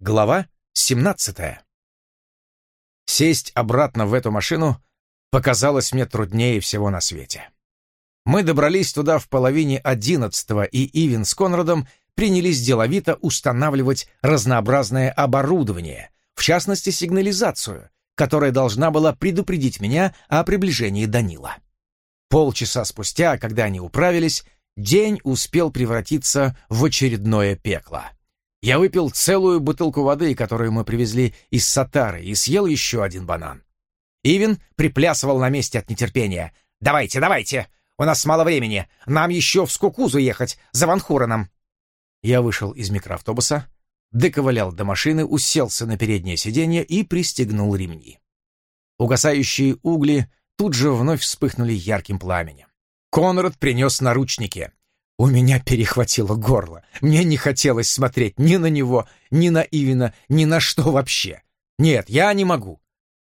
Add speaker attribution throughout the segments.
Speaker 1: Глава 17. Сесть обратно в эту машину показалось мне труднее всего на свете. Мы добрались туда в половине одиннадцатого, и Ивен с Конрадом принялись деловито устанавливать разнообразное оборудование, в частности сигнализацию, которая должна была предупредить меня о приближении Данила. Полчаса спустя, когда они управились, день успел превратиться в очередное пекло. Я выпил целую бутылку воды, которую мы привезли из Сатары, и съел еще один банан. Ивен приплясывал на месте от нетерпения. «Давайте, давайте! У нас мало времени. Нам еще в Скукузу ехать, за Ванхуреном!» Я вышел из микроавтобуса, доковылял до машины, уселся на переднее сиденье и пристегнул ремни. Угасающие угли тут же вновь вспыхнули ярким пламенем. Конрад принес наручники. У меня перехватило горло. Мне не хотелось смотреть ни на него, ни на Ивина, ни на что вообще. Нет, я не могу.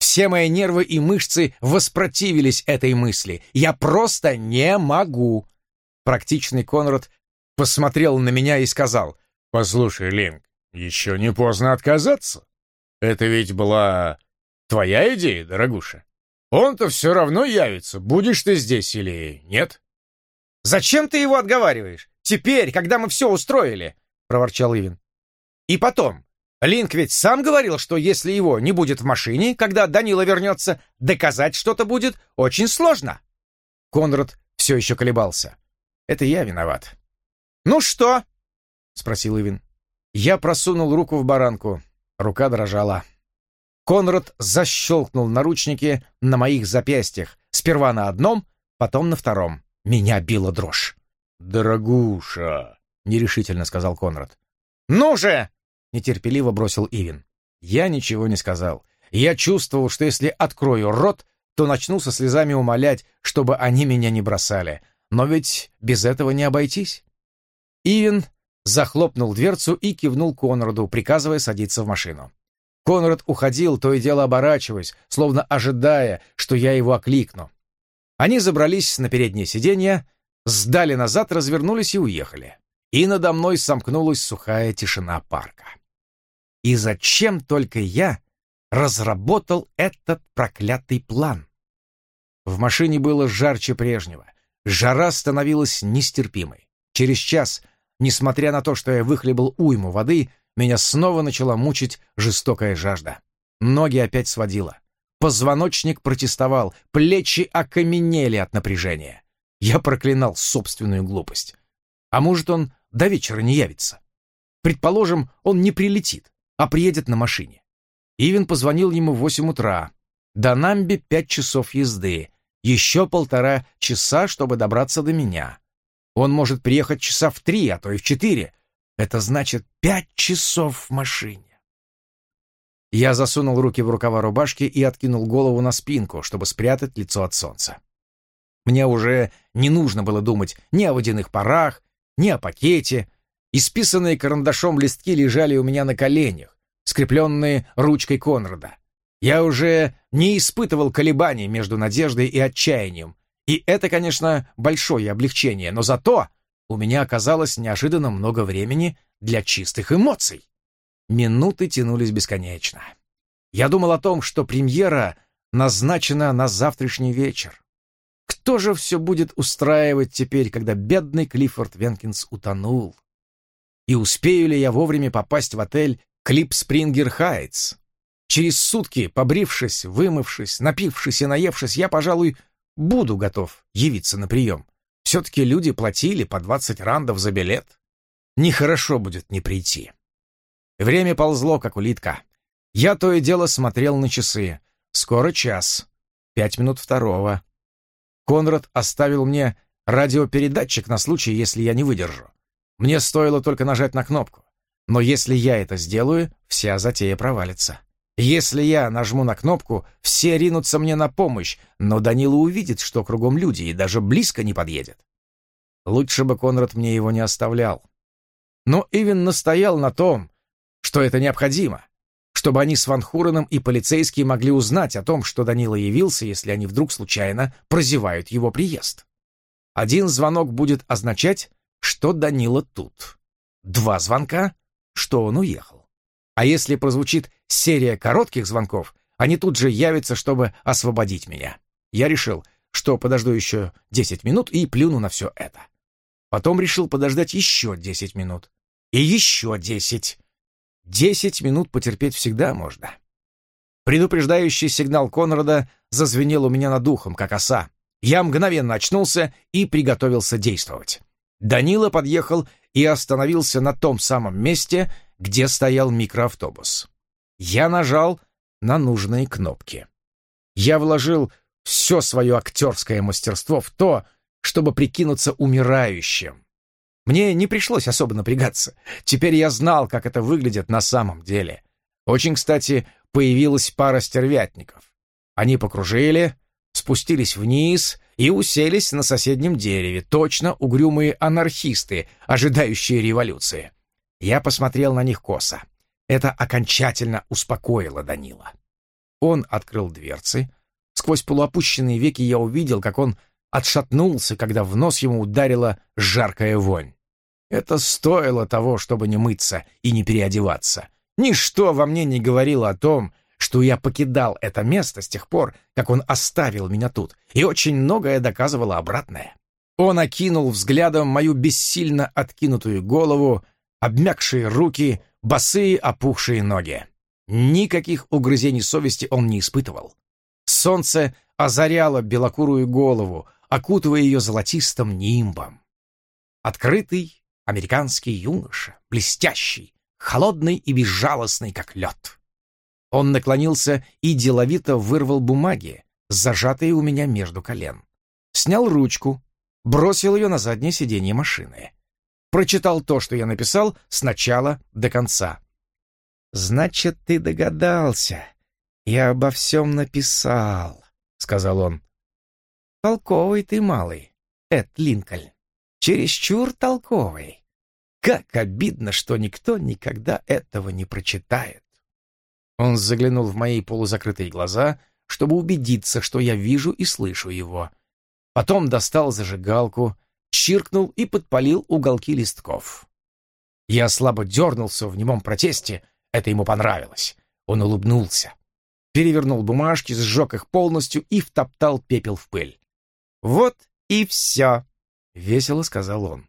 Speaker 1: Все мои нервы и мышцы воспротивились этой мысли. Я просто не могу. Практичный Конрад посмотрел на меня и сказал, «Послушай, Линк, еще не поздно отказаться. Это ведь была твоя идея, дорогуша. Он-то все равно явится, будешь ты здесь или нет?»
Speaker 2: «Зачем ты его отговариваешь? Теперь, когда мы все устроили!» — проворчал Ивин. «И потом, Линк ведь сам говорил, что если его не будет в машине, когда Данила вернется, доказать что-то будет очень сложно».
Speaker 1: Конрад все еще колебался. «Это я виноват».
Speaker 2: «Ну что?»
Speaker 1: — спросил Ивин. Я просунул руку в баранку. Рука дрожала. Конрад защелкнул наручники на моих запястьях, сперва на одном, потом на втором. Меня била дрожь. «Дорогуша!» — нерешительно сказал Конрад.
Speaker 2: «Ну же!»
Speaker 1: — нетерпеливо бросил Ивин. Я ничего не сказал. Я чувствовал, что если открою рот, то начну со слезами умолять, чтобы они меня не бросали. Но ведь без этого не обойтись. Ивин захлопнул дверцу и кивнул Конраду, приказывая садиться в машину. Конрад уходил, то и дело оборачиваясь, словно ожидая, что я его окликну. Они забрались на переднее сиденье, сдали назад, развернулись и уехали. И надо мной сомкнулась сухая тишина парка. И зачем только я разработал этот проклятый план? В машине было жарче прежнего. Жара становилась нестерпимой. Через час, несмотря на то, что я выхлебал уйму воды, меня снова начала мучить жестокая жажда. Ноги опять сводило. Позвоночник протестовал, плечи окаменели от напряжения. Я проклинал собственную глупость. А может, он до вечера не явится? Предположим, он не прилетит, а приедет на машине. Ивен позвонил ему в восемь утра. До Намби пять часов езды. Еще полтора часа, чтобы добраться до меня. Он может приехать часа в три, а то и в четыре. Это значит пять часов в машине. Я засунул руки в рукава рубашки и откинул голову на спинку, чтобы спрятать лицо от солнца. Мне уже не нужно было думать ни о водяных парах, ни о пакете. Исписанные карандашом листки лежали у меня на коленях, скрепленные ручкой Конрада. Я уже не испытывал колебаний между надеждой и отчаянием. И это, конечно, большое облегчение, но зато у меня оказалось неожиданно много времени для чистых эмоций. Минуты тянулись бесконечно. Я думал о том, что премьера назначена на завтрашний вечер. Кто же все будет устраивать теперь, когда бедный Клиффорд Венкинс утонул? И успею ли я вовремя попасть в отель Клип Спрингер Хайтс? Через сутки, побрившись, вымывшись, напившись и наевшись, я, пожалуй, буду готов явиться на прием. Все-таки люди платили по двадцать рандов за билет. Нехорошо будет не прийти. Время ползло, как улитка. Я то и дело смотрел на часы. Скоро час. Пять минут второго. Конрад оставил мне радиопередатчик на случай, если я не выдержу. Мне стоило только нажать на кнопку. Но если я это сделаю, вся затея провалится. Если я нажму на кнопку, все ринутся мне на помощь, но Данила увидит, что кругом люди, и даже близко не подъедет. Лучше бы Конрад мне его не оставлял. Но Ивен настоял на том, что это необходимо, чтобы они с Ван Хуреном и полицейские могли узнать о том, что Данила явился, если они вдруг случайно прозевают его приезд. Один звонок будет означать, что Данила тут. Два звонка, что он уехал. А если прозвучит серия коротких звонков, они тут же явятся, чтобы освободить меня. Я решил, что подожду еще 10 минут и плюну на все это. Потом решил подождать еще 10 минут. И еще 10. 10 минут потерпеть всегда можно. Предупреждающий сигнал Конрада зазвенел у меня над ухом, как оса. Я мгновенно очнулся и приготовился действовать. Данила подъехал и остановился на том самом месте, где стоял микроавтобус. Я нажал на нужные кнопки. Я вложил все свое актерское мастерство в то, чтобы прикинуться умирающим. Мне не пришлось особо напрягаться. Теперь я знал, как это выглядит на самом деле. Очень, кстати, появилась пара стервятников. Они покружили, спустились вниз и уселись на соседнем дереве, точно угрюмые анархисты, ожидающие революции. Я посмотрел на них косо. Это окончательно успокоило Данила. Он открыл дверцы. Сквозь полуопущенные веки я увидел, как он отшатнулся, когда в нос ему ударила жаркая вонь. Это стоило того, чтобы не мыться и не переодеваться. Ничто во мне не говорило о том, что я покидал это место с тех пор, как он оставил меня тут, и очень многое доказывало обратное. Он окинул взглядом мою бессильно откинутую голову, обмякшие руки, босые опухшие ноги. Никаких угрызений совести он не испытывал. Солнце озаряло белокурую голову, окутывая ее золотистым нимбом. Открытый американский юноша, блестящий, холодный и безжалостный, как лед. Он наклонился и деловито вырвал бумаги, зажатые у меня между колен. Снял ручку, бросил ее на заднее сиденье машины. Прочитал то, что я написал, с начала до конца. «Значит, ты догадался. Я обо всем написал», — сказал он. «Толковый ты, малый, Эд Линкольн. Чересчур толковый. Как обидно, что никто никогда этого не прочитает». Он заглянул в мои полузакрытые глаза, чтобы убедиться, что я вижу и слышу его. Потом достал зажигалку, чиркнул и подпалил уголки листков. Я слабо дернулся в немом протесте, это ему понравилось. Он улыбнулся, перевернул бумажки, сжег их полностью и втоптал пепел в пыль. «Вот и все», — весело сказал он.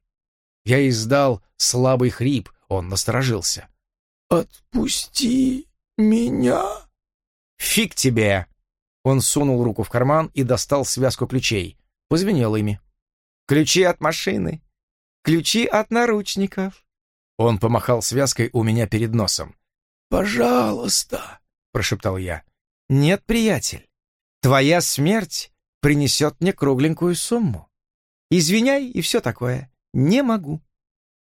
Speaker 1: Я издал слабый хрип, он насторожился. «Отпусти меня!» «Фиг тебе!» Он сунул руку в карман и достал связку ключей. Позвенел ими. «Ключи от машины! Ключи от наручников!» Он помахал связкой у меня перед носом. «Пожалуйста!» — прошептал я. «Нет, приятель, твоя смерть принесет мне кругленькую сумму. Извиняй и все такое. Не могу».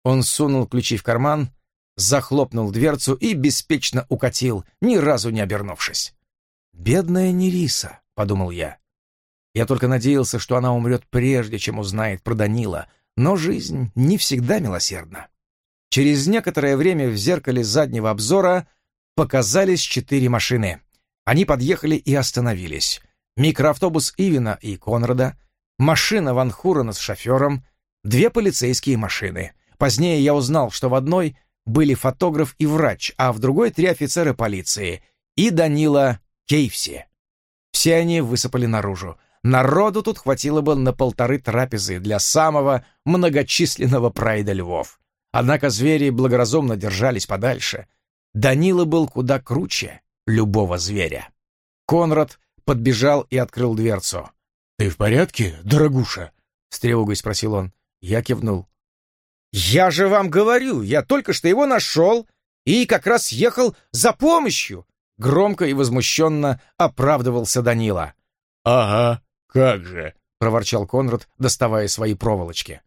Speaker 1: Он сунул ключи в карман, захлопнул дверцу и беспечно укатил, ни разу не обернувшись. «Бедная Нериса», — подумал я. Я только надеялся, что она умрет прежде, чем узнает про Данила, но жизнь не всегда милосердна. Через некоторое время в зеркале заднего обзора показались четыре машины. Они подъехали и остановились. Микроавтобус Ивина и Конрада, машина Ван Хурена с шофером, две полицейские машины. Позднее я узнал, что в одной были фотограф и врач, а в другой три офицера полиции и Данила Кейвси. Все они высыпали наружу. Народу тут хватило бы на полторы трапезы для самого многочисленного прайда львов. Однако звери благоразумно держались подальше. Данила был куда круче любого зверя. Конрад подбежал и открыл дверцу. «Ты в порядке, дорогуша?» — с тревогой спросил он. Я кивнул. «Я же вам говорю, я только что его нашел и как раз ехал за помощью!» Громко и возмущенно оправдывался Данила.
Speaker 3: «Ага, как же!»
Speaker 1: — проворчал Конрад, доставая свои проволочки.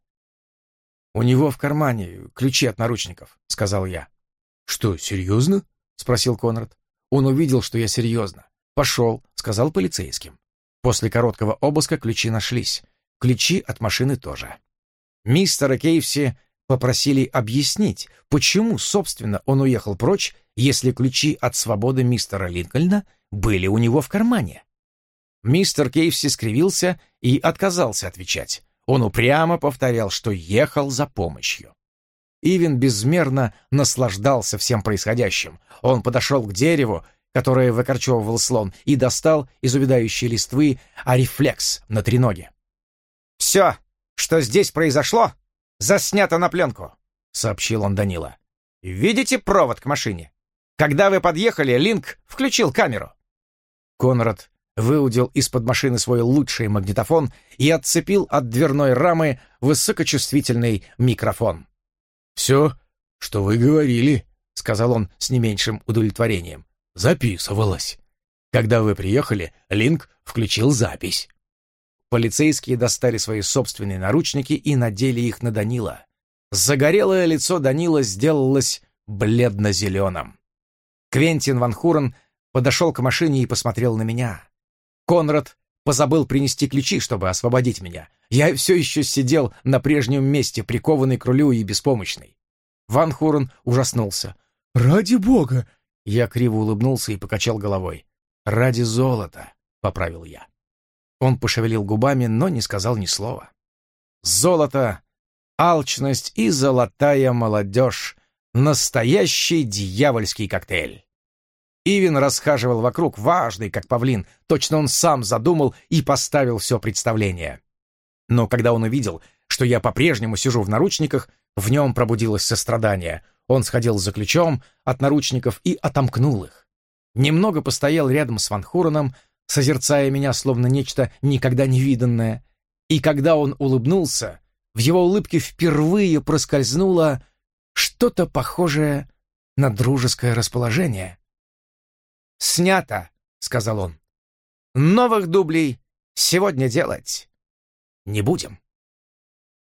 Speaker 1: «У него в кармане ключи от наручников», — сказал я.
Speaker 3: «Что, серьезно?»
Speaker 1: — спросил Конрад. Он увидел, что я серьезно. «Пошел», — сказал полицейским. После короткого обыска ключи нашлись. Ключи от машины тоже. Мистера Кейвси попросили объяснить, почему, собственно, он уехал прочь, если ключи от свободы мистера Линкольна были у него в кармане. Мистер Кейвси скривился и отказался отвечать. Он упрямо повторял, что ехал за помощью. Ивен безмерно наслаждался всем происходящим. Он подошел к дереву, которое выкорчевывал слон, и достал из увядающей листвы арифлекс на треноге.
Speaker 2: «Все, что здесь произошло, заснято на пленку», — сообщил он Данила. «Видите провод к машине? Когда вы подъехали, Линк включил камеру».
Speaker 1: Конрад выудил из-под машины свой лучший магнитофон и отцепил от дверной рамы высокочувствительный микрофон.
Speaker 3: «Все, что вы говорили», —
Speaker 1: сказал он с не меньшим удовлетворением, —
Speaker 3: «записывалось. Когда вы приехали, Линк включил запись».
Speaker 1: Полицейские достали свои собственные наручники и надели их на Данила. Загорелое лицо Данила сделалось бледно-зеленым. Квентин Ван Хурен подошел к машине и посмотрел на меня. Конрад позабыл принести ключи, чтобы освободить меня. Я все еще сидел на прежнем месте, прикованный к рулю и беспомощный. Ван Хурен ужаснулся.
Speaker 3: «Ради бога!»
Speaker 1: Я криво улыбнулся и покачал головой. «Ради золота», — поправил я. Он пошевелил губами, но не сказал ни слова. «Золото, алчность и золотая молодежь — настоящий дьявольский коктейль». Ивин расхаживал вокруг, важный, как павлин. Точно он сам задумал и поставил все представление. Но когда он увидел, что я по-прежнему сижу в наручниках, в нем пробудилось сострадание. Он сходил за ключом от наручников и отомкнул их. Немного постоял рядом с Ван Хуреном, созерцая меня словно нечто никогда не виданное. И когда он улыбнулся, в его улыбке впервые проскользнуло что-то похожее на дружеское расположение. «Снято», — сказал он. «Новых дублей сегодня делать не будем».